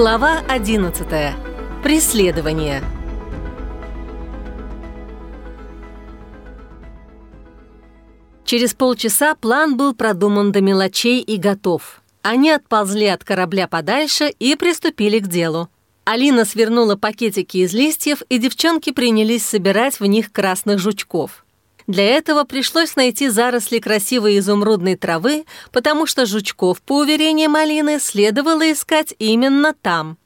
Глава 11. Преследование. Через полчаса план был продуман до мелочей и готов. Они отползли от корабля подальше и приступили к делу. Алина свернула пакетики из листьев, и девчонки принялись собирать в них красных жучков. Для этого пришлось найти заросли красивой изумрудной травы, потому что жучков, по уверениям Алины, следовало искать именно там.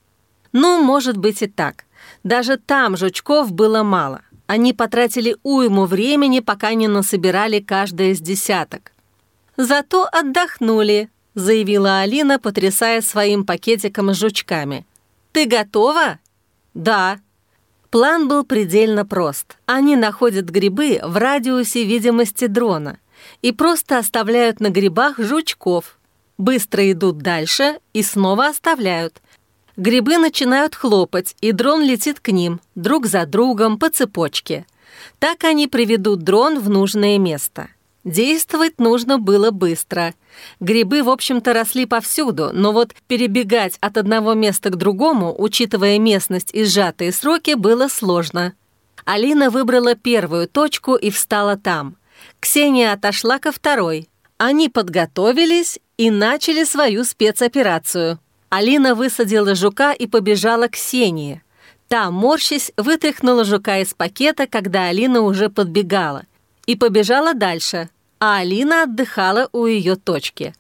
Ну, может быть и так. Даже там жучков было мало. Они потратили уйму времени, пока не насобирали каждое из десяток. «Зато отдохнули», — заявила Алина, потрясая своим пакетиком с жучками. «Ты готова?» «Да», План был предельно прост. Они находят грибы в радиусе видимости дрона и просто оставляют на грибах жучков. Быстро идут дальше и снова оставляют. Грибы начинают хлопать, и дрон летит к ним, друг за другом, по цепочке. Так они приведут дрон в нужное место. Действовать нужно было быстро. Грибы, в общем-то, росли повсюду, но вот перебегать от одного места к другому, учитывая местность и сжатые сроки, было сложно. Алина выбрала первую точку и встала там. Ксения отошла ко второй. Они подготовились и начали свою спецоперацию. Алина высадила жука и побежала к Ксении. Та, морщись, вытряхнула жука из пакета, когда Алина уже подбегала, и побежала дальше а Алина отдыхала у ее точки.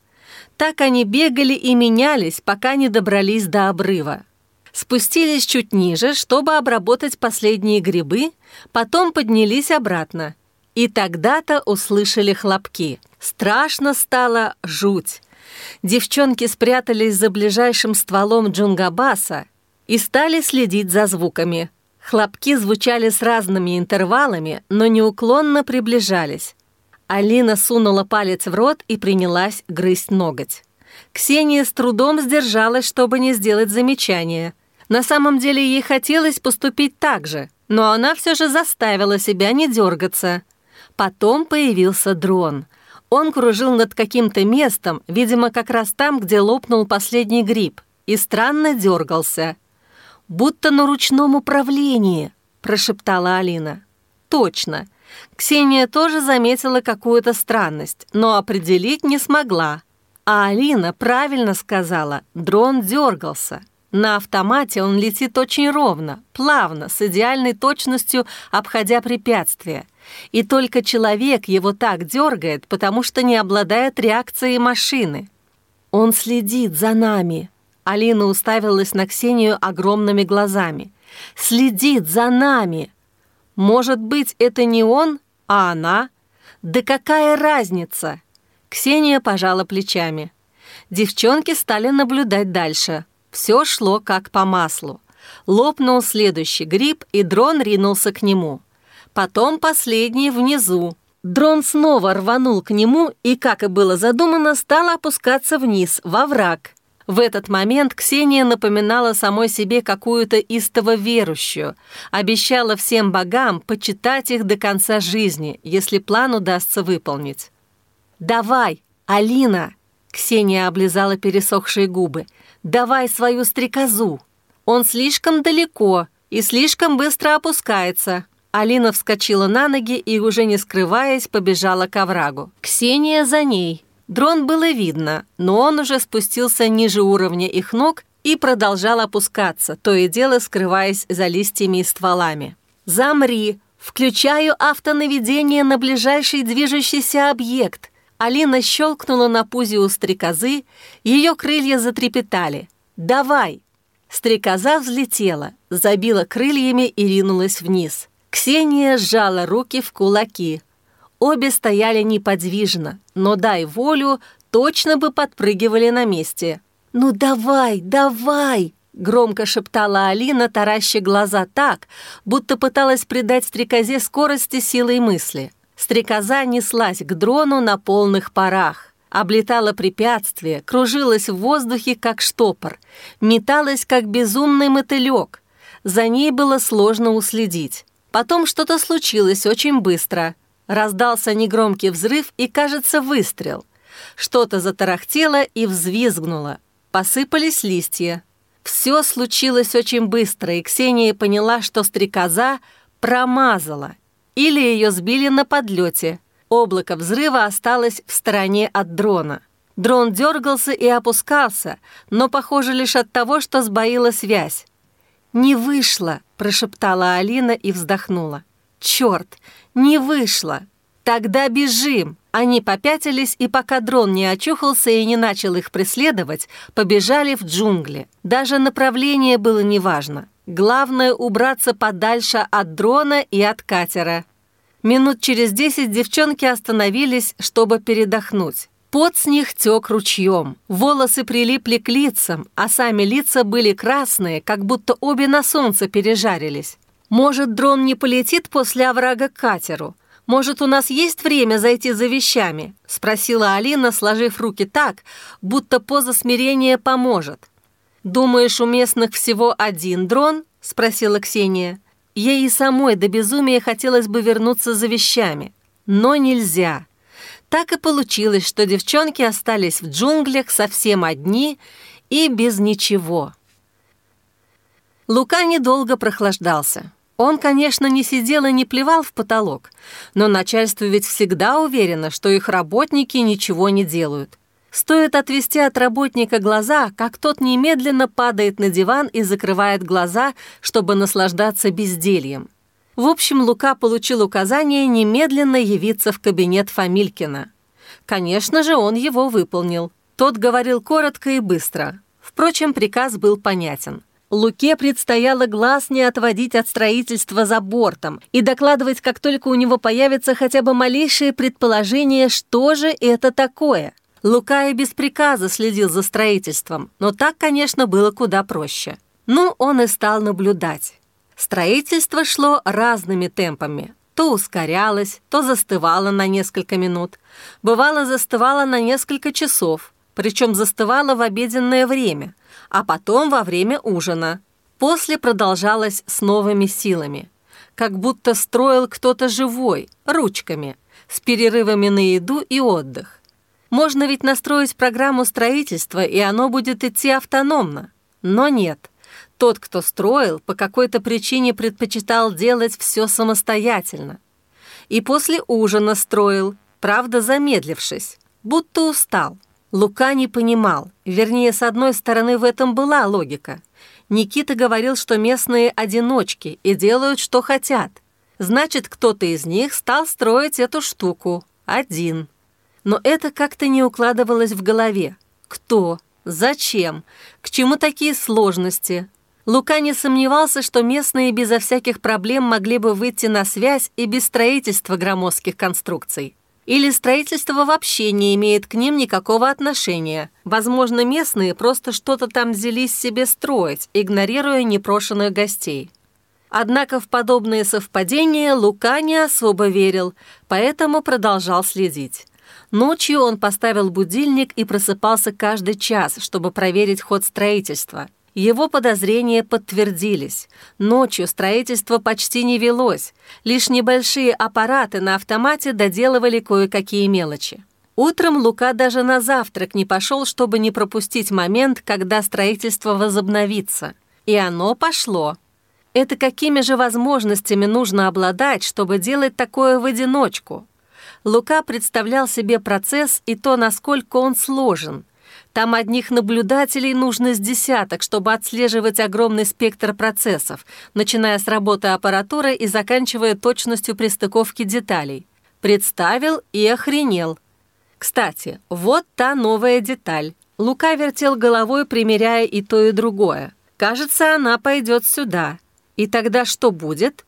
Так они бегали и менялись, пока не добрались до обрыва. Спустились чуть ниже, чтобы обработать последние грибы, потом поднялись обратно. И тогда-то услышали хлопки. Страшно стало жуть. Девчонки спрятались за ближайшим стволом джунгабаса и стали следить за звуками. Хлопки звучали с разными интервалами, но неуклонно приближались. Алина сунула палец в рот и принялась грызть ноготь. Ксения с трудом сдержалась, чтобы не сделать замечание. На самом деле ей хотелось поступить так же, но она все же заставила себя не дергаться. Потом появился дрон. Он кружил над каким-то местом, видимо, как раз там, где лопнул последний гриб, и странно дергался. «Будто на ручном управлении», – прошептала Алина. «Точно. Ксения тоже заметила какую-то странность, но определить не смогла. А Алина правильно сказала, дрон дергался. На автомате он летит очень ровно, плавно, с идеальной точностью, обходя препятствия. И только человек его так дергает, потому что не обладает реакцией машины. «Он следит за нами», — Алина уставилась на Ксению огромными глазами. «Следит за нами!» Может быть, это не он, а она? Да какая разница? Ксения пожала плечами. Девчонки стали наблюдать дальше. Все шло как по маслу. Лопнул следующий гриб, и дрон ринулся к нему. Потом последний внизу. Дрон снова рванул к нему и, как и было задумано, стал опускаться вниз, во враг. В этот момент Ксения напоминала самой себе какую-то истово верующую, обещала всем богам почитать их до конца жизни, если план удастся выполнить. «Давай, Алина!» — Ксения облизала пересохшие губы. «Давай свою стрекозу! Он слишком далеко и слишком быстро опускается!» Алина вскочила на ноги и, уже не скрываясь, побежала к оврагу. Ксения за ней. Дрон было видно, но он уже спустился ниже уровня их ног и продолжал опускаться, то и дело скрываясь за листьями и стволами. «Замри! Включаю автонаведение на ближайший движущийся объект!» Алина щелкнула на пузе у стрекозы, ее крылья затрепетали. «Давай!» Стрекоза взлетела, забила крыльями и ринулась вниз. Ксения сжала руки в кулаки – Обе стояли неподвижно, но дай волю, точно бы подпрыгивали на месте. «Ну давай, давай!» — громко шептала Алина, тараща глаза так, будто пыталась придать стрекозе скорости силой мысли. Стрекоза неслась к дрону на полных парах. Облетала препятствия, кружилась в воздухе, как штопор, металась, как безумный мотылек. За ней было сложно уследить. Потом что-то случилось очень быстро — Раздался негромкий взрыв и, кажется, выстрел. Что-то затарахтело и взвизгнуло. Посыпались листья. Все случилось очень быстро, и Ксения поняла, что стрекоза промазала. Или ее сбили на подлете. Облако взрыва осталось в стороне от дрона. Дрон дергался и опускался, но, похоже, лишь от того, что сбоила связь. «Не вышло», — прошептала Алина и вздохнула. «Черт, не вышло! Тогда бежим!» Они попятились, и пока дрон не очухался и не начал их преследовать, побежали в джунгли. Даже направление было неважно. Главное — убраться подальше от дрона и от катера. Минут через десять девчонки остановились, чтобы передохнуть. Пот с них тек ручьем, волосы прилипли к лицам, а сами лица были красные, как будто обе на солнце пережарились. Может, дрон не полетит после оврага к катеру? «Может, у нас есть время зайти за вещами?» — спросила Алина, сложив руки так, будто поза смирения поможет. «Думаешь, у местных всего один дрон?» — спросила Ксения. Ей и самой до безумия хотелось бы вернуться за вещами. Но нельзя. Так и получилось, что девчонки остались в джунглях совсем одни и без ничего. Лука недолго прохлаждался. Он, конечно, не сидел и не плевал в потолок, но начальство ведь всегда уверено, что их работники ничего не делают. Стоит отвести от работника глаза, как тот немедленно падает на диван и закрывает глаза, чтобы наслаждаться бездельем. В общем, Лука получил указание немедленно явиться в кабинет Фамилькина. Конечно же, он его выполнил. Тот говорил коротко и быстро. Впрочем, приказ был понятен. Луке предстояло глаз не отводить от строительства за бортом и докладывать, как только у него появится хотя бы малейшее предположение, что же это такое. Лука и без приказа следил за строительством, но так, конечно, было куда проще. Ну, он и стал наблюдать. Строительство шло разными темпами. То ускорялось, то застывало на несколько минут. Бывало, застывало на несколько часов, причем застывало в обеденное время – а потом во время ужина. После продолжалось с новыми силами. Как будто строил кто-то живой, ручками, с перерывами на еду и отдых. Можно ведь настроить программу строительства, и оно будет идти автономно. Но нет. Тот, кто строил, по какой-то причине предпочитал делать все самостоятельно. И после ужина строил, правда замедлившись, будто устал. Лука не понимал, вернее, с одной стороны, в этом была логика. Никита говорил, что местные одиночки и делают, что хотят. Значит, кто-то из них стал строить эту штуку. Один. Но это как-то не укладывалось в голове. Кто? Зачем? К чему такие сложности? Лука не сомневался, что местные безо всяких проблем могли бы выйти на связь и без строительства громоздких конструкций. Или строительство вообще не имеет к ним никакого отношения. Возможно, местные просто что-то там взялись себе строить, игнорируя непрошенных гостей. Однако в подобные совпадения Лука не особо верил, поэтому продолжал следить. Ночью он поставил будильник и просыпался каждый час, чтобы проверить ход строительства – его подозрения подтвердились. Ночью строительство почти не велось. Лишь небольшие аппараты на автомате доделывали кое-какие мелочи. Утром Лука даже на завтрак не пошел, чтобы не пропустить момент, когда строительство возобновится. И оно пошло. Это какими же возможностями нужно обладать, чтобы делать такое в одиночку? Лука представлял себе процесс и то, насколько он сложен – там одних наблюдателей нужно с десяток, чтобы отслеживать огромный спектр процессов, начиная с работы аппаратуры и заканчивая точностью пристыковки деталей. Представил и охренел. Кстати, вот та новая деталь. Лука вертел головой, примеряя и то, и другое. Кажется, она пойдет сюда. И тогда что будет?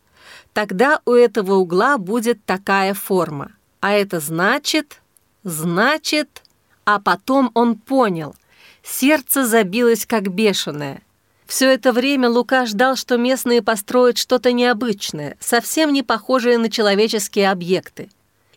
Тогда у этого угла будет такая форма. А это значит... Значит... А потом он понял. Сердце забилось как бешеное. Все это время Лука ждал, что местные построят что-то необычное, совсем не похожее на человеческие объекты.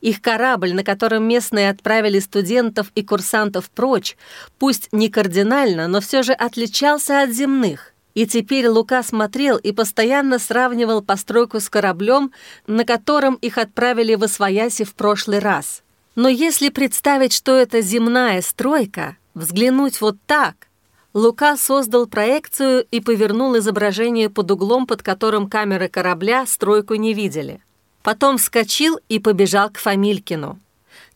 Их корабль, на котором местные отправили студентов и курсантов прочь, пусть не кардинально, но все же отличался от земных. И теперь Лука смотрел и постоянно сравнивал постройку с кораблем, на котором их отправили в Освояси в прошлый раз. Но если представить, что это земная стройка, взглянуть вот так, Лука создал проекцию и повернул изображение под углом, под которым камеры корабля стройку не видели. Потом вскочил и побежал к Фамилькину.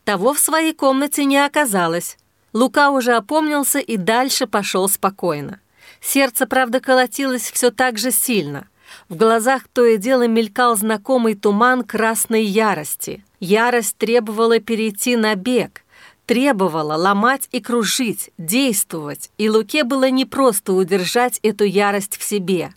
Того в своей комнате не оказалось. Лука уже опомнился и дальше пошел спокойно. Сердце, правда, колотилось все так же сильно. В глазах то и дело мелькал знакомый туман красной ярости. Ярость требовала перейти на бег, требовала ломать и кружить, действовать, и Луке было непросто удержать эту ярость в себе.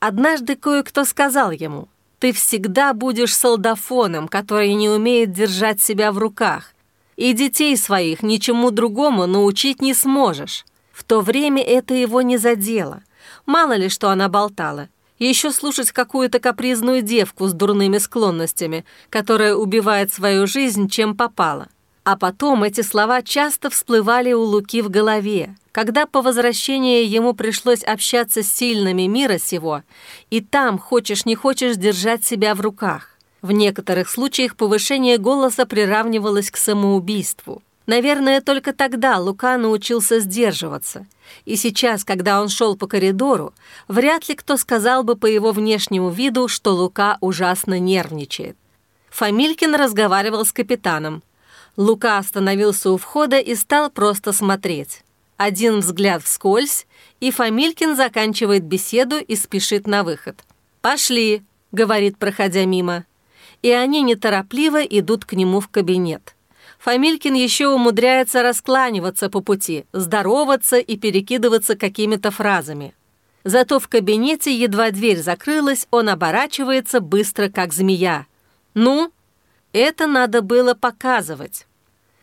Однажды кое-кто сказал ему, «Ты всегда будешь солдафоном, который не умеет держать себя в руках, и детей своих ничему другому научить не сможешь». В то время это его не задело. Мало ли, что она болтала. Еще слушать какую-то капризную девку с дурными склонностями, которая убивает свою жизнь, чем попала. А потом эти слова часто всплывали у Луки в голове, когда по возвращении ему пришлось общаться с сильными мира сего, и там, хочешь не хочешь, держать себя в руках. В некоторых случаях повышение голоса приравнивалось к самоубийству. Наверное, только тогда Лука научился сдерживаться. И сейчас, когда он шел по коридору, вряд ли кто сказал бы по его внешнему виду, что Лука ужасно нервничает. Фамилькин разговаривал с капитаном. Лука остановился у входа и стал просто смотреть. Один взгляд вскользь, и Фамилькин заканчивает беседу и спешит на выход. «Пошли», — говорит, проходя мимо. И они неторопливо идут к нему в кабинет. Фамилькин еще умудряется раскланиваться по пути, здороваться и перекидываться какими-то фразами. Зато в кабинете едва дверь закрылась, он оборачивается быстро, как змея. «Ну?» Это надо было показывать.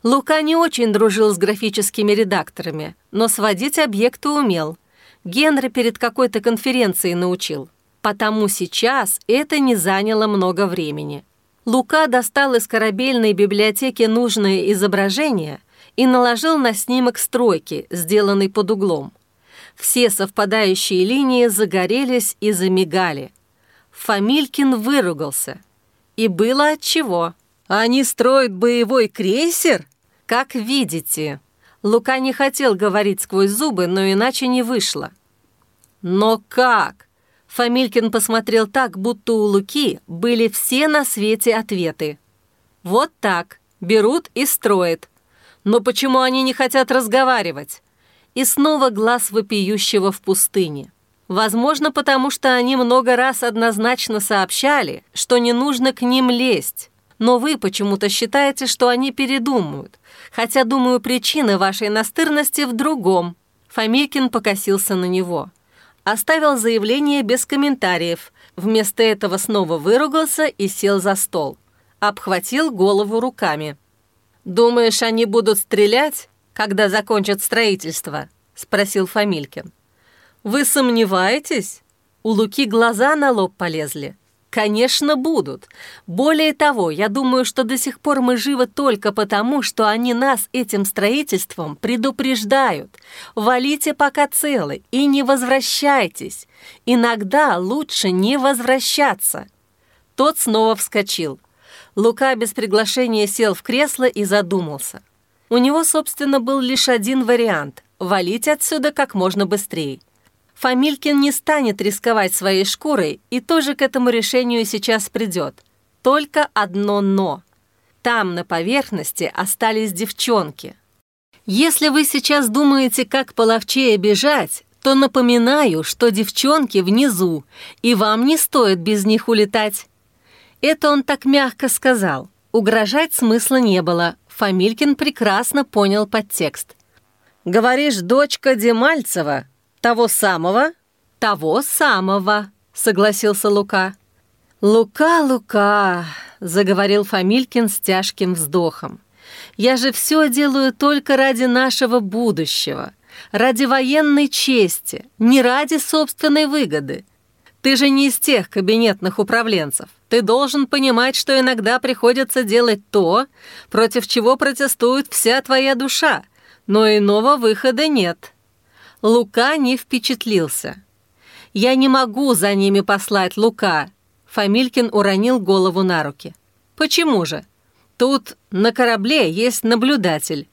Лука не очень дружил с графическими редакторами, но сводить объекты умел. Генри перед какой-то конференцией научил. Потому сейчас это не заняло много времени. Лука достал из корабельной библиотеки нужное изображение и наложил на снимок стройки, сделанный под углом. Все совпадающие линии загорелись и замигали. Фамилькин выругался. И было отчего. «Они строят боевой крейсер? Как видите». Лука не хотел говорить сквозь зубы, но иначе не вышло. «Но как? Фамилькин посмотрел так, будто у Луки были все на свете ответы. Вот так, берут и строят. Но почему они не хотят разговаривать? И снова глаз вопиющего в пустыне. Возможно, потому что они много раз однозначно сообщали, что не нужно к ним лезть. Но вы почему-то считаете, что они передумают. Хотя, думаю, причина вашей настырности в другом. Фомилькин покосился на него оставил заявление без комментариев, вместо этого снова выругался и сел за стол. Обхватил голову руками. «Думаешь, они будут стрелять, когда закончат строительство?» — спросил Фамилькин. «Вы сомневаетесь?» У Луки глаза на лоб полезли. Конечно, будут. Более того, я думаю, что до сих пор мы живы только потому, что они нас этим строительством предупреждают. Валите пока целы и не возвращайтесь. Иногда лучше не возвращаться. Тот снова вскочил. Лука без приглашения сел в кресло и задумался. У него, собственно, был лишь один вариант – валить отсюда как можно быстрее. Фамилькин не станет рисковать своей шкурой и тоже к этому решению сейчас придет. Только одно «но». Там, на поверхности, остались девчонки. Если вы сейчас думаете, как половчее бежать, то напоминаю, что девчонки внизу, и вам не стоит без них улетать. Это он так мягко сказал. Угрожать смысла не было. Фамилькин прекрасно понял подтекст. «Говоришь, дочка Демальцева?» «Того самого?» «Того самого», — согласился Лука. «Лука, Лука», — заговорил Фамилькин с тяжким вздохом. «Я же все делаю только ради нашего будущего, ради военной чести, не ради собственной выгоды. Ты же не из тех кабинетных управленцев. Ты должен понимать, что иногда приходится делать то, против чего протестует вся твоя душа, но иного выхода нет». Лука не впечатлился. «Я не могу за ними послать Лука», — Фамилькин уронил голову на руки. «Почему же? Тут на корабле есть наблюдатель».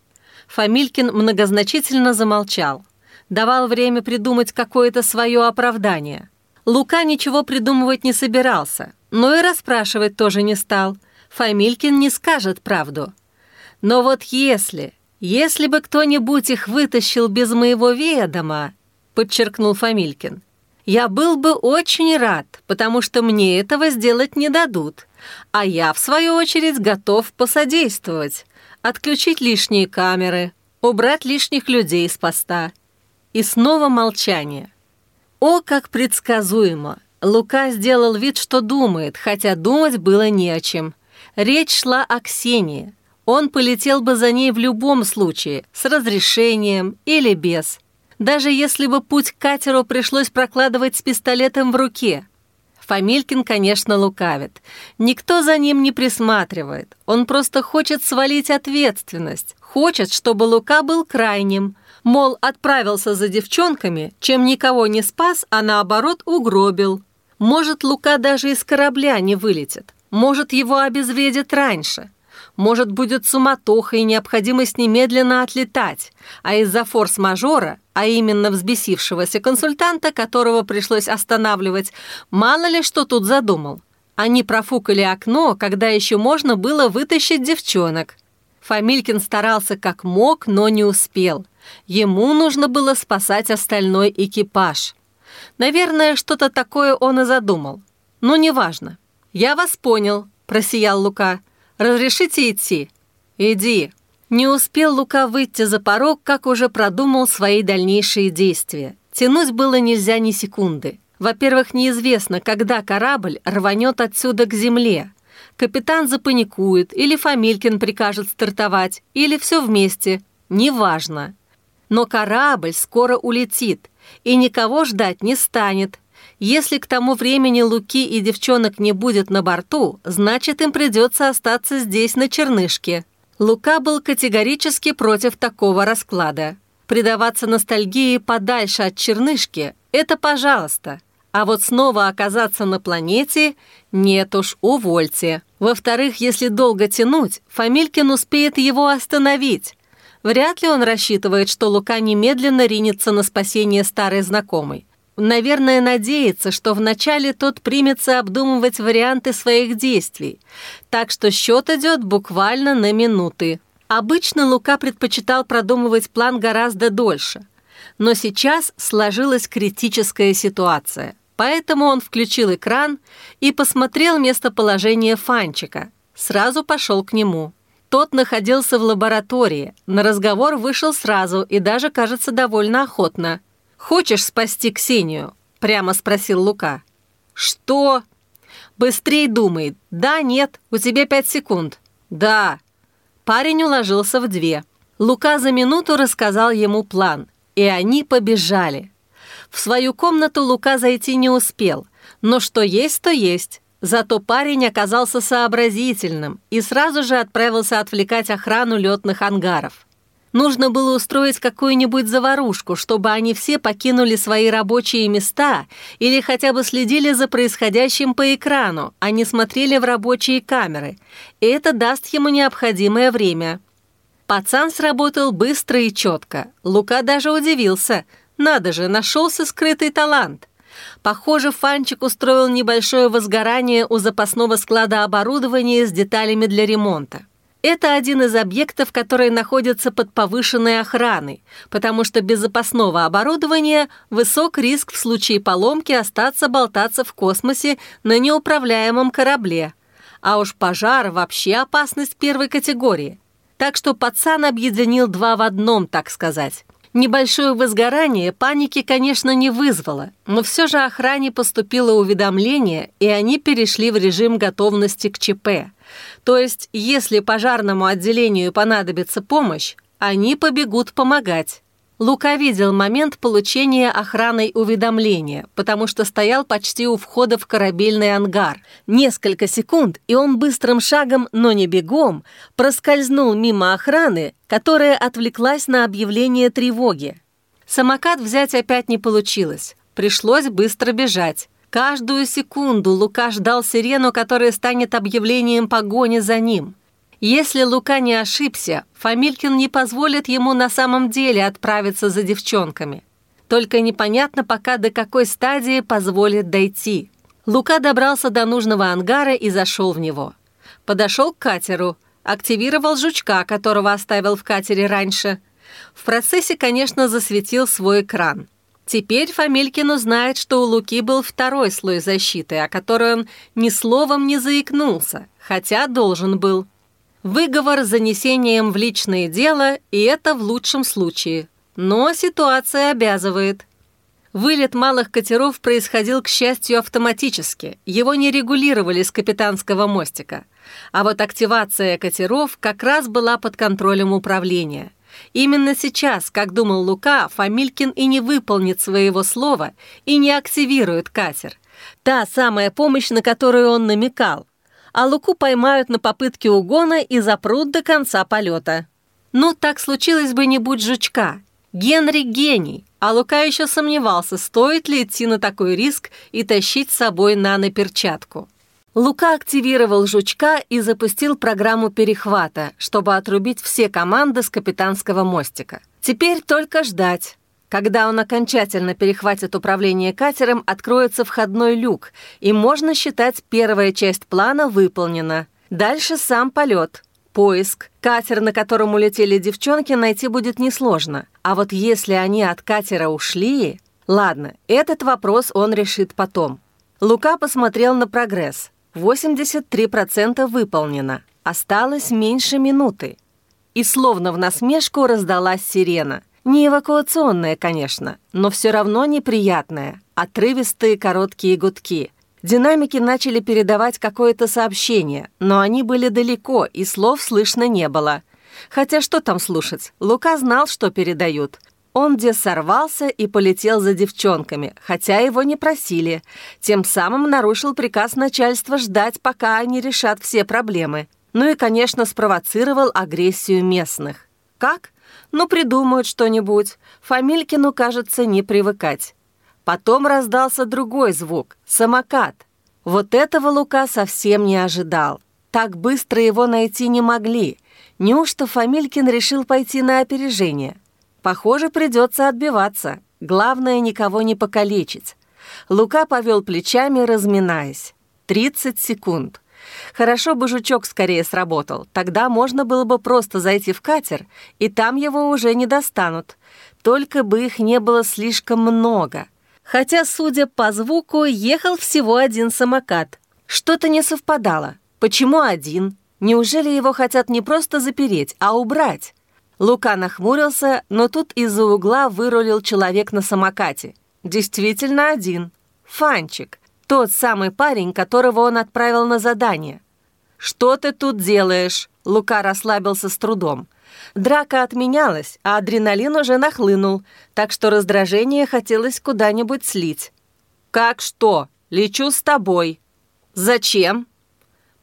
Фамилькин многозначительно замолчал. давал время придумать какое-то свое оправдание. Лука ничего придумывать не собирался, но и расспрашивать тоже не стал. Фамилькин не скажет правду. Но вот если, если бы кто-нибудь их вытащил без моего ведома, подчеркнул Фамилькин, я был бы очень рад, потому что мне этого сделать не дадут. А я, в свою очередь, готов посодействовать. Отключить лишние камеры, убрать лишних людей с поста. И снова молчание. О, как предсказуемо! Лука сделал вид, что думает, хотя думать было не о чем. Речь шла о Ксении. Он полетел бы за ней в любом случае, с разрешением или без. Даже если бы путь к катеру пришлось прокладывать с пистолетом в руке. Фамилькин, конечно, лукавит. Никто за ним не присматривает. Он просто хочет свалить ответственность. Хочет, чтобы Лука был крайним – Мол, отправился за девчонками, чем никого не спас, а наоборот угробил. Может, Лука даже из корабля не вылетит. Может, его обезвредят раньше. Может, будет суматоха и необходимость немедленно отлетать, а из-за форс-мажора, а именно взбесившегося консультанта, которого пришлось останавливать, мало ли что тут задумал. Они профукали окно, когда еще можно было вытащить девчонок. Фамилькин старался как мог, но не успел. Ему нужно было спасать остальной экипаж. Наверное, что-то такое он и задумал. Но неважно. «Я вас понял», — просиял Лука. «Разрешите идти?» «Иди». Не успел Лука выйти за порог, как уже продумал свои дальнейшие действия. Тянуть было нельзя ни секунды. Во-первых, неизвестно, когда корабль рванет отсюда к земле. Капитан запаникует, или Фамилькин прикажет стартовать, или все вместе. Неважно. Но корабль скоро улетит, и никого ждать не станет. Если к тому времени Луки и девчонок не будет на борту, значит, им придется остаться здесь, на Чернышке. Лука был категорически против такого расклада. Предаваться ностальгии подальше от Чернышки – это пожалуйста. А вот снова оказаться на планете – нет уж, увольте. Во-вторых, если долго тянуть, Фамилькин успеет его остановить. Вряд ли он рассчитывает, что Лука немедленно ринется на спасение старой знакомой. Наверное, надеется, что вначале тот примется обдумывать варианты своих действий, так что счет идет буквально на минуты. Обычно Лука предпочитал продумывать план гораздо дольше. Но сейчас сложилась критическая ситуация, поэтому он включил экран и посмотрел местоположение Фанчика. Сразу пошел к нему. Тот находился в лаборатории, на разговор вышел сразу и даже, кажется, довольно охотно. «Хочешь спасти Ксению?» – прямо спросил Лука. «Что?» «Быстрей думай. Да, нет, у тебя пять секунд». «Да». Парень уложился в две. Лука за минуту рассказал ему план, и они побежали. В свою комнату Лука зайти не успел, но что есть, то есть. Зато парень оказался сообразительным и сразу же отправился отвлекать охрану летных ангаров. Нужно было устроить какую-нибудь заварушку, чтобы они все покинули свои рабочие места или хотя бы следили за происходящим по экрану, а не смотрели в рабочие камеры. И это даст ему необходимое время. Пацан сработал быстро и четко. Лука даже удивился. Надо же, нашелся скрытый талант. Похоже, Фанчик устроил небольшое возгорание у запасного склада оборудования с деталями для ремонта. Это один из объектов, который находится под повышенной охраной, потому что без запасного оборудования высок риск в случае поломки остаться болтаться в космосе на неуправляемом корабле. А уж пожар вообще опасность первой категории. Так что пацан объединил два в одном, так сказать. Небольшое возгорание паники, конечно, не вызвало, но все же охране поступило уведомление, и они перешли в режим готовности к ЧП. То есть, если пожарному отделению понадобится помощь, они побегут помогать. Лука видел момент получения охраной уведомления, потому что стоял почти у входа в корабельный ангар. Несколько секунд, и он быстрым шагом, но не бегом, проскользнул мимо охраны, которая отвлеклась на объявление тревоги. Самокат взять опять не получилось. Пришлось быстро бежать. Каждую секунду Лука ждал сирену, которая станет объявлением погони за ним. Если Лука не ошибся, Фамилькин не позволит ему на самом деле отправиться за девчонками. Только непонятно пока до какой стадии позволит дойти. Лука добрался до нужного ангара и зашел в него. Подошел к катеру, активировал жучка, которого оставил в катере раньше. В процессе, конечно, засветил свой экран. Теперь Фамилькин узнает, что у Луки был второй слой защиты, о которой он ни словом не заикнулся, хотя должен был. Выговор с занесением в личное дело, и это в лучшем случае. Но ситуация обязывает. Вылет малых катеров происходил, к счастью, автоматически. Его не регулировали с капитанского мостика. А вот активация катеров как раз была под контролем управления. Именно сейчас, как думал Лука, Фамилькин и не выполнит своего слова и не активирует катер. Та самая помощь, на которую он намекал. А Луку поймают на попытке угона и запрут до конца полета. Ну, так случилось бы не будь жучка. Генри гений, а Лука еще сомневался, стоит ли идти на такой риск и тащить с собой наноперчатку. Лука активировал жучка и запустил программу перехвата, чтобы отрубить все команды с капитанского мостика. Теперь только ждать. Когда он окончательно перехватит управление катером, откроется входной люк, и можно считать, первая часть плана выполнена. Дальше сам полет. Поиск. Катер, на котором улетели девчонки, найти будет несложно. А вот если они от катера ушли... Ладно, этот вопрос он решит потом. Лука посмотрел на прогресс. 83% выполнено. Осталось меньше минуты. И словно в насмешку раздалась сирена. Не эвакуационная, конечно, но все равно неприятная. Отрывистые короткие гудки. Динамики начали передавать какое-то сообщение, но они были далеко, и слов слышно не было. Хотя что там слушать? Лука знал, что передают. Он где сорвался и полетел за девчонками, хотя его не просили. Тем самым нарушил приказ начальства ждать, пока они решат все проблемы. Ну и, конечно, спровоцировал агрессию местных. Как? Ну, придумают что-нибудь. Фамилькину, кажется, не привыкать. Потом раздался другой звук — самокат. Вот этого Лука совсем не ожидал. Так быстро его найти не могли. Неужто Фамилькин решил пойти на опережение? Похоже, придется отбиваться. Главное, никого не покалечить. Лука повел плечами, разминаясь. 30 секунд. Хорошо бы жучок скорее сработал. Тогда можно было бы просто зайти в катер, и там его уже не достанут. Только бы их не было слишком много. Хотя, судя по звуку, ехал всего один самокат. Что-то не совпадало. Почему один? Неужели его хотят не просто запереть, а убрать? Лука нахмурился, но тут из-за угла вырулил человек на самокате. Действительно один. Фанчик. Тот самый парень, которого он отправил на задание. «Что ты тут делаешь?» Лука расслабился с трудом. Драка отменялась, а адреналин уже нахлынул, так что раздражение хотелось куда-нибудь слить. «Как что? Лечу с тобой». «Зачем?»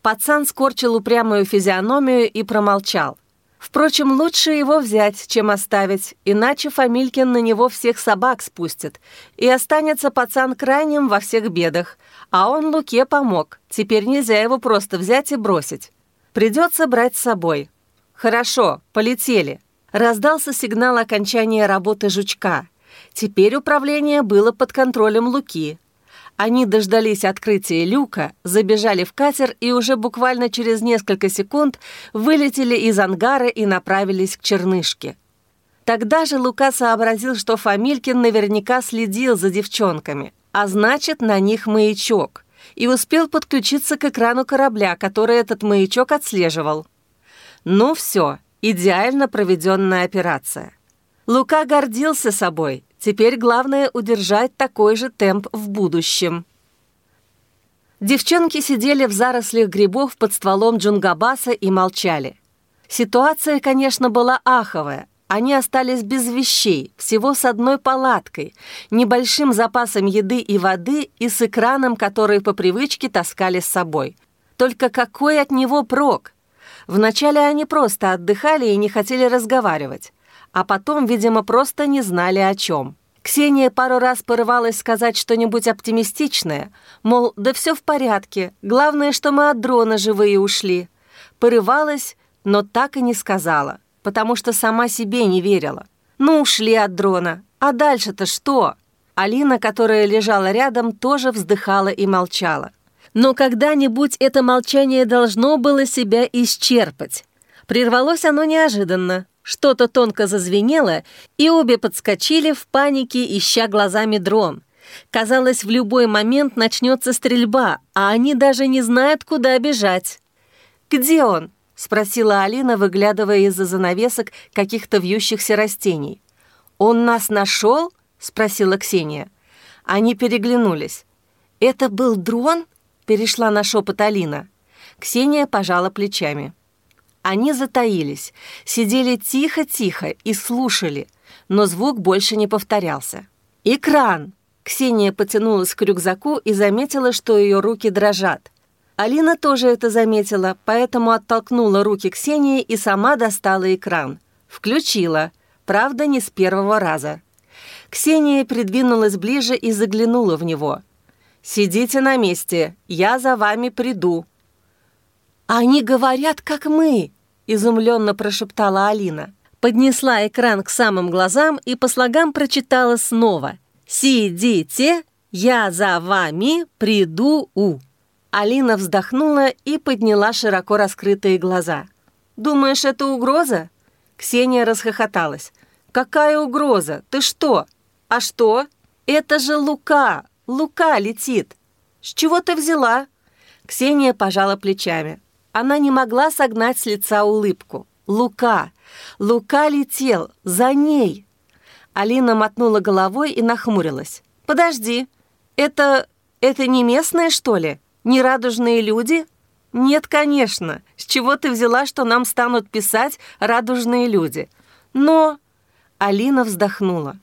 Пацан скорчил упрямую физиономию и промолчал. Впрочем, лучше его взять, чем оставить, иначе Фамилькин на него всех собак спустит, и останется пацан крайним во всех бедах. А он Луке помог, теперь нельзя его просто взять и бросить. Придется брать с собой. Хорошо, полетели. Раздался сигнал окончания работы жучка. Теперь управление было под контролем Луки, они дождались открытия люка, забежали в катер и уже буквально через несколько секунд вылетели из ангара и направились к чернышке. Тогда же Лука сообразил, что Фамилькин наверняка следил за девчонками, а значит, на них маячок, и успел подключиться к экрану корабля, который этот маячок отслеживал. Ну все, идеально проведенная операция. Лука гордился собой, Теперь главное удержать такой же темп в будущем. Девчонки сидели в зарослях грибов под стволом джунгабаса и молчали. Ситуация, конечно, была аховая. Они остались без вещей, всего с одной палаткой, небольшим запасом еды и воды и с экраном, который по привычке таскали с собой. Только какой от него прок? Вначале они просто отдыхали и не хотели разговаривать а потом, видимо, просто не знали о чем. Ксения пару раз порывалась сказать что-нибудь оптимистичное, мол, да все в порядке, главное, что мы от дрона живые ушли. Порывалась, но так и не сказала, потому что сама себе не верила. Ну, ушли от дрона. А дальше-то что? Алина, которая лежала рядом, тоже вздыхала и молчала. Но когда-нибудь это молчание должно было себя исчерпать. Прервалось оно неожиданно. Что-то тонко зазвенело, и обе подскочили в панике, ища глазами дрон. Казалось, в любой момент начнется стрельба, а они даже не знают, куда бежать. «Где он?» — спросила Алина, выглядывая из-за занавесок каких-то вьющихся растений. «Он нас нашел?» — спросила Ксения. Они переглянулись. «Это был дрон?» — перешла на шепот Алина. Ксения пожала плечами. Они затаились, сидели тихо-тихо и слушали, но звук больше не повторялся. «Экран!» Ксения потянулась к рюкзаку и заметила, что ее руки дрожат. Алина тоже это заметила, поэтому оттолкнула руки Ксении и сама достала экран. Включила, правда, не с первого раза. Ксения придвинулась ближе и заглянула в него. «Сидите на месте, я за вами приду», «Они говорят, как мы!» — изумленно прошептала Алина. Поднесла экран к самым глазам и по слогам прочитала снова. «Сидите, я за вами приду у». Алина вздохнула и подняла широко раскрытые глаза. «Думаешь, это угроза?» Ксения расхохоталась. «Какая угроза? Ты что? А что? Это же Лука! Лука летит! С чего ты взяла?» Ксения пожала плечами. Она не могла согнать с лица улыбку. «Лука! Лука летел! За ней!» Алина мотнула головой и нахмурилась. «Подожди, это... это не местные, что ли? Не радужные люди?» «Нет, конечно. С чего ты взяла, что нам станут писать радужные люди?» «Но...» Алина вздохнула.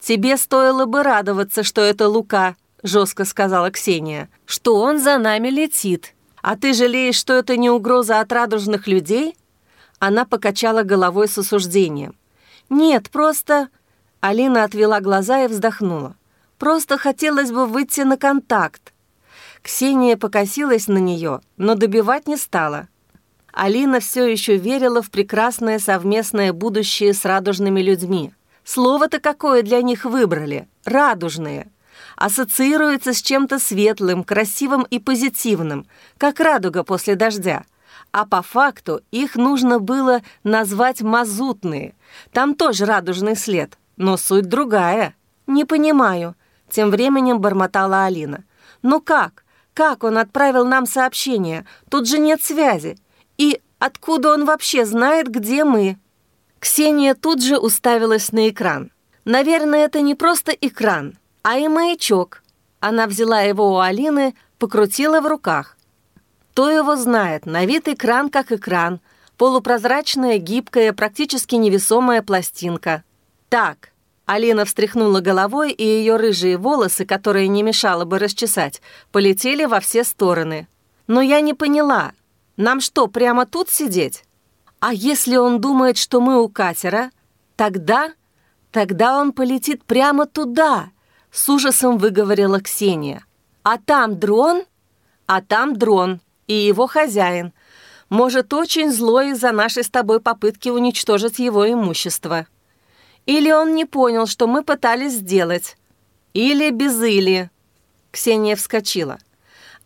«Тебе стоило бы радоваться, что это Лука», — жестко сказала Ксения, «что он за нами летит. «А ты жалеешь, что это не угроза от радужных людей?» Она покачала головой с осуждением. «Нет, просто...» Алина отвела глаза и вздохнула. «Просто хотелось бы выйти на контакт». Ксения покосилась на нее, но добивать не стала. Алина все еще верила в прекрасное совместное будущее с радужными людьми. Слово-то какое для них выбрали — «радужные» ассоциируется с чем-то светлым, красивым и позитивным, как радуга после дождя. А по факту их нужно было назвать мазутные. Там тоже радужный след, но суть другая. «Не понимаю», — тем временем бормотала Алина. «Ну как? Как он отправил нам сообщение? Тут же нет связи. И откуда он вообще знает, где мы?» Ксения тут же уставилась на экран. «Наверное, это не просто экран а и маячок. Она взяла его у Алины, покрутила в руках. Кто его знает, на вид экран как экран, полупрозрачная, гибкая, практически невесомая пластинка. Так, Алина встряхнула головой, и ее рыжие волосы, которые не мешало бы расчесать, полетели во все стороны. Но я не поняла, нам что, прямо тут сидеть? А если он думает, что мы у катера, тогда... Тогда он полетит прямо туда, с ужасом выговорила Ксения. «А там дрон?» «А там дрон и его хозяин. Может, очень злой из-за нашей с тобой попытки уничтожить его имущество. Или он не понял, что мы пытались сделать. Или без или». Ксения вскочила.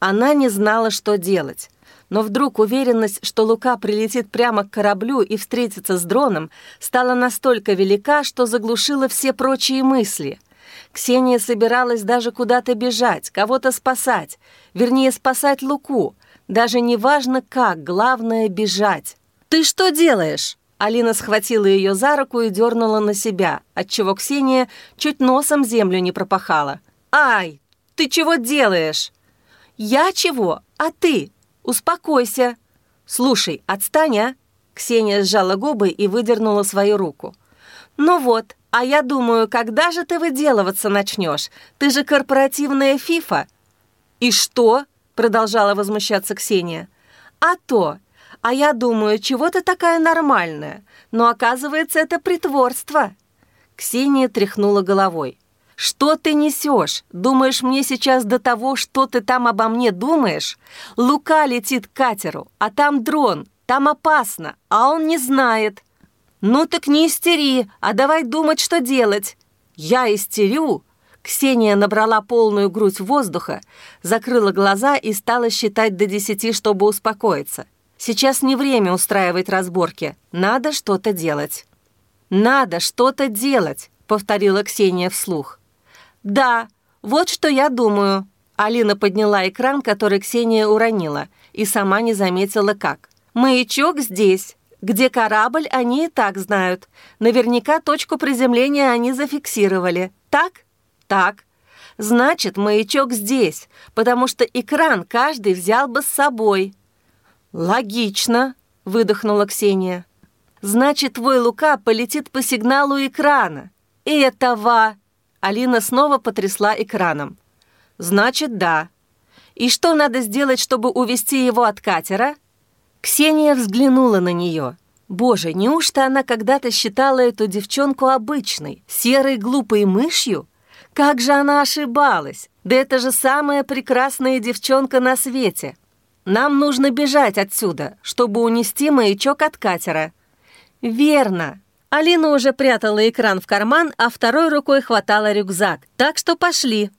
Она не знала, что делать. Но вдруг уверенность, что Лука прилетит прямо к кораблю и встретится с дроном, стала настолько велика, что заглушила все прочие мысли — Ксения собиралась даже куда-то бежать, кого-то спасать, вернее, спасать Луку. Даже не важно как, главное — бежать. «Ты что делаешь?» Алина схватила ее за руку и дернула на себя, отчего Ксения чуть носом землю не пропахала. «Ай, ты чего делаешь?» «Я чего? А ты? Успокойся!» «Слушай, отстань, а!» Ксения сжала губы и выдернула свою руку. «Ну вот, а я думаю, когда же ты выделываться начнешь? Ты же корпоративная фифа». «И что?» — продолжала возмущаться Ксения. «А то. А я думаю, чего ты такая нормальная? Но оказывается, это притворство». Ксения тряхнула головой. «Что ты несешь? Думаешь, мне сейчас до того, что ты там обо мне думаешь? Лука летит к катеру, а там дрон, там опасно, а он не знает». «Ну так не истери, а давай думать, что делать». «Я истерю?» Ксения набрала полную грудь воздуха, закрыла глаза и стала считать до десяти, чтобы успокоиться. Сейчас не время устраивать разборки. Надо что-то делать. «Надо что-то делать», — повторила Ксения вслух. «Да, вот что я думаю». Алина подняла экран, который Ксения уронила, и сама не заметила, как. «Маячок здесь. Где корабль, они и так знают. Наверняка точку приземления они зафиксировали. Так? Так. Значит, маячок здесь, потому что экран каждый взял бы с собой. Логично, выдохнула Ксения. Значит, твой Лука полетит по сигналу экрана. Этого! Алина снова потрясла экраном. Значит, да. И что надо сделать, чтобы увести его от катера? Ксения взглянула на нее. Боже, неужто она когда-то считала эту девчонку обычной, серой глупой мышью? Как же она ошибалась! Да это же самая прекрасная девчонка на свете! Нам нужно бежать отсюда, чтобы унести маячок от катера. Верно. Алина уже прятала экран в карман, а второй рукой хватала рюкзак. Так что пошли.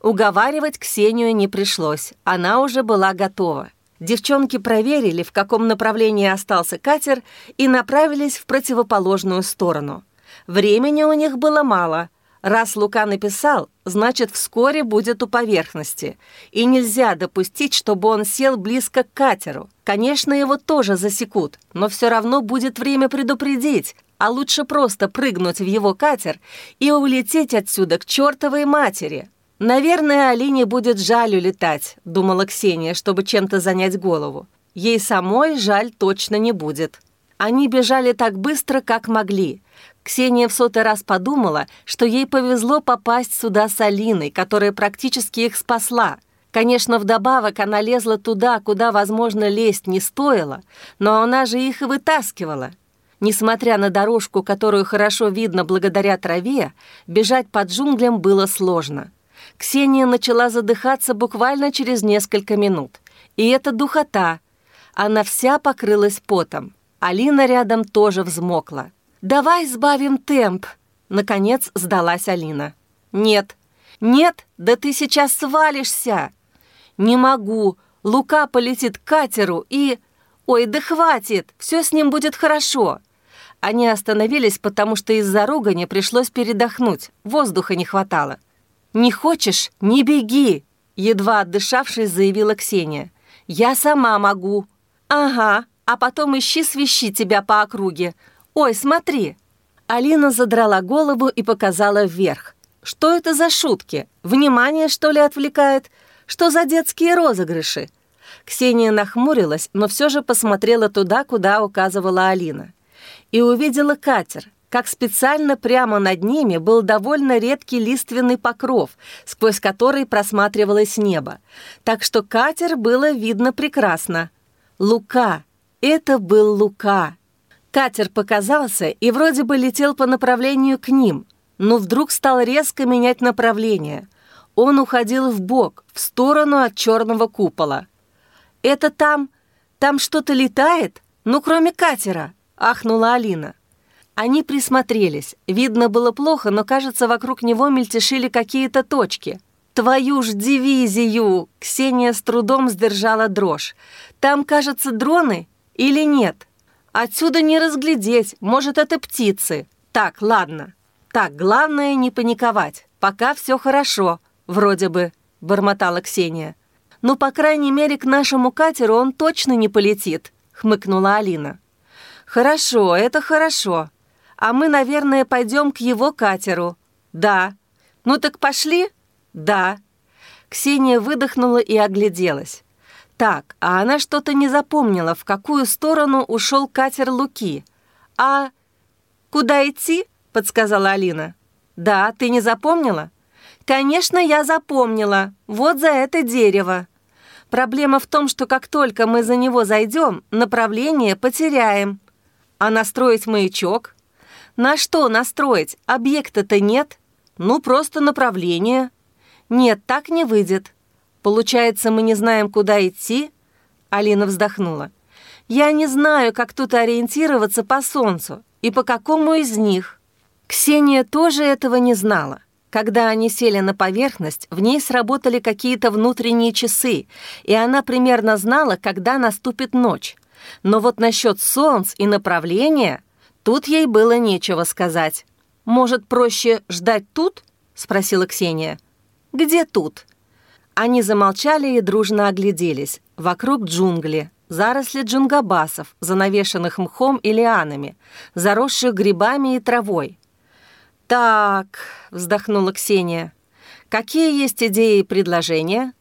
Уговаривать Ксению не пришлось. Она уже была готова. Девчонки проверили, в каком направлении остался катер, и направились в противоположную сторону. Времени у них было мало. Раз Лука написал, значит, вскоре будет у поверхности. И нельзя допустить, чтобы он сел близко к катеру. Конечно, его тоже засекут, но все равно будет время предупредить, а лучше просто прыгнуть в его катер и улететь отсюда к чертовой матери. «Наверное, Алине будет жаль улетать», — думала Ксения, чтобы чем-то занять голову. Ей самой жаль точно не будет. Они бежали так быстро, как могли. Ксения в сотый раз подумала, что ей повезло попасть сюда с Алиной, которая практически их спасла. Конечно, вдобавок она лезла туда, куда, возможно, лезть не стоило, но она же их и вытаскивала. Несмотря на дорожку, которую хорошо видно благодаря траве, бежать по джунглям было сложно. Ксения начала задыхаться буквально через несколько минут. И это духота. Она вся покрылась потом. Алина рядом тоже взмокла. «Давай сбавим темп!» Наконец сдалась Алина. «Нет, нет, да ты сейчас свалишься!» «Не могу, Лука полетит к катеру и...» «Ой, да хватит, все с ним будет хорошо!» Они остановились, потому что из-за ругани пришлось передохнуть, воздуха не хватало. «Не хочешь? Не беги!» Едва отдышавшись, заявила Ксения. «Я сама могу». «Ага, а потом ищи свищи тебя по округе. Ой, смотри!» Алина задрала голову и показала вверх. «Что это за шутки? Внимание, что ли, отвлекает? Что за детские розыгрыши?» Ксения нахмурилась, но все же посмотрела туда, куда указывала Алина. И увидела катер, как специально прямо над ними был довольно редкий лиственный покров, сквозь который просматривалось небо. Так что катер было видно прекрасно. Лука. Это был Лука. Катер показался и вроде бы летел по направлению к ним, но вдруг стал резко менять направление. Он уходил в бок, в сторону от черного купола. «Это там... там что-то летает? Ну, кроме катера!» — ахнула Алина. Они присмотрелись. Видно было плохо, но, кажется, вокруг него мельтешили какие-то точки. «Твою ж дивизию!» Ксения с трудом сдержала дрожь. «Там, кажется, дроны или нет? Отсюда не разглядеть, может, это птицы. Так, ладно. Так, главное не паниковать. Пока все хорошо, вроде бы», — бормотала Ксения. «Ну, по крайней мере, к нашему катеру он точно не полетит», — хмыкнула Алина. «Хорошо, это хорошо а мы, наверное, пойдем к его катеру». «Да». «Ну так пошли?» «Да». Ксения выдохнула и огляделась. Так, а она что-то не запомнила, в какую сторону ушел катер Луки. «А куда идти?» — подсказала Алина. «Да, ты не запомнила?» «Конечно, я запомнила. Вот за это дерево. Проблема в том, что как только мы за него зайдем, направление потеряем. А настроить маячок на что настроить? Объекта-то нет. Ну, просто направление. Нет, так не выйдет. Получается, мы не знаем, куда идти? Алина вздохнула. Я не знаю, как тут ориентироваться по солнцу. И по какому из них? Ксения тоже этого не знала. Когда они сели на поверхность, в ней сработали какие-то внутренние часы, и она примерно знала, когда наступит ночь. Но вот насчет солнц и направления тут ей было нечего сказать. «Может, проще ждать тут?» — спросила Ксения. «Где тут?» Они замолчали и дружно огляделись. Вокруг джунгли, заросли джунгабасов, занавешенных мхом и лианами, заросших грибами и травой. «Так», — вздохнула Ксения, — «какие есть идеи и предложения?»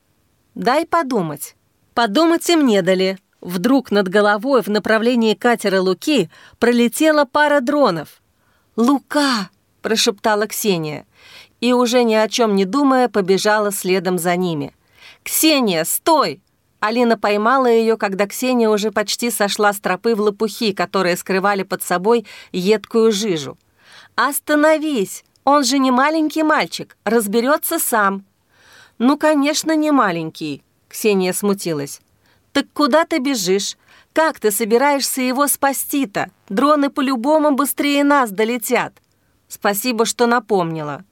«Дай подумать». Подумать им не дали. Вдруг над головой в направлении катера Луки пролетела пара дронов. «Лука!» — прошептала Ксения. И уже ни о чем не думая, побежала следом за ними. «Ксения, стой!» Алина поймала ее, когда Ксения уже почти сошла с тропы в лопухи, которые скрывали под собой едкую жижу. «Остановись! Он же не маленький мальчик, разберется сам». «Ну, конечно, не маленький», — Ксения смутилась. «Так куда ты бежишь? Как ты собираешься его спасти-то? Дроны по-любому быстрее нас долетят». «Спасибо, что напомнила».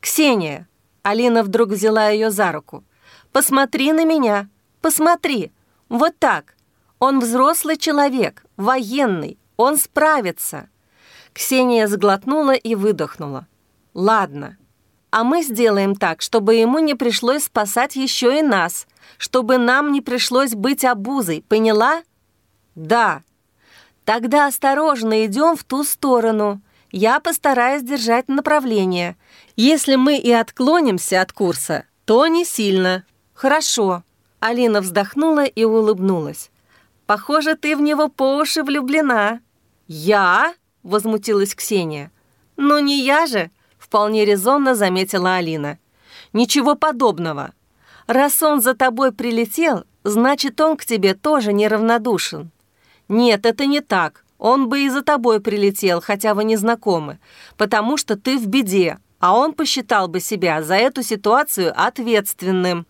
«Ксения!» — Алина вдруг взяла ее за руку. «Посмотри на меня!» Посмотри, вот так. Он взрослый человек, военный, он справится». Ксения сглотнула и выдохнула. «Ладно, а мы сделаем так, чтобы ему не пришлось спасать еще и нас, чтобы нам не пришлось быть обузой, поняла?» «Да». «Тогда осторожно идем в ту сторону. Я постараюсь держать направление. Если мы и отклонимся от курса, то не сильно. Хорошо». Алина вздохнула и улыбнулась. «Похоже, ты в него по уши влюблена». «Я?» — возмутилась Ксения. «Ну не я же», — вполне резонно заметила Алина. «Ничего подобного. Раз он за тобой прилетел, значит, он к тебе тоже неравнодушен». «Нет, это не так. Он бы и за тобой прилетел, хотя вы не знакомы, потому что ты в беде, а он посчитал бы себя за эту ситуацию ответственным».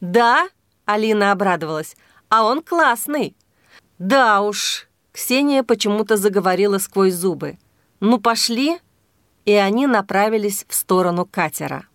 «Да?» Алина обрадовалась. «А он классный!» «Да уж!» Ксения почему-то заговорила сквозь зубы. «Ну, пошли!» И они направились в сторону катера.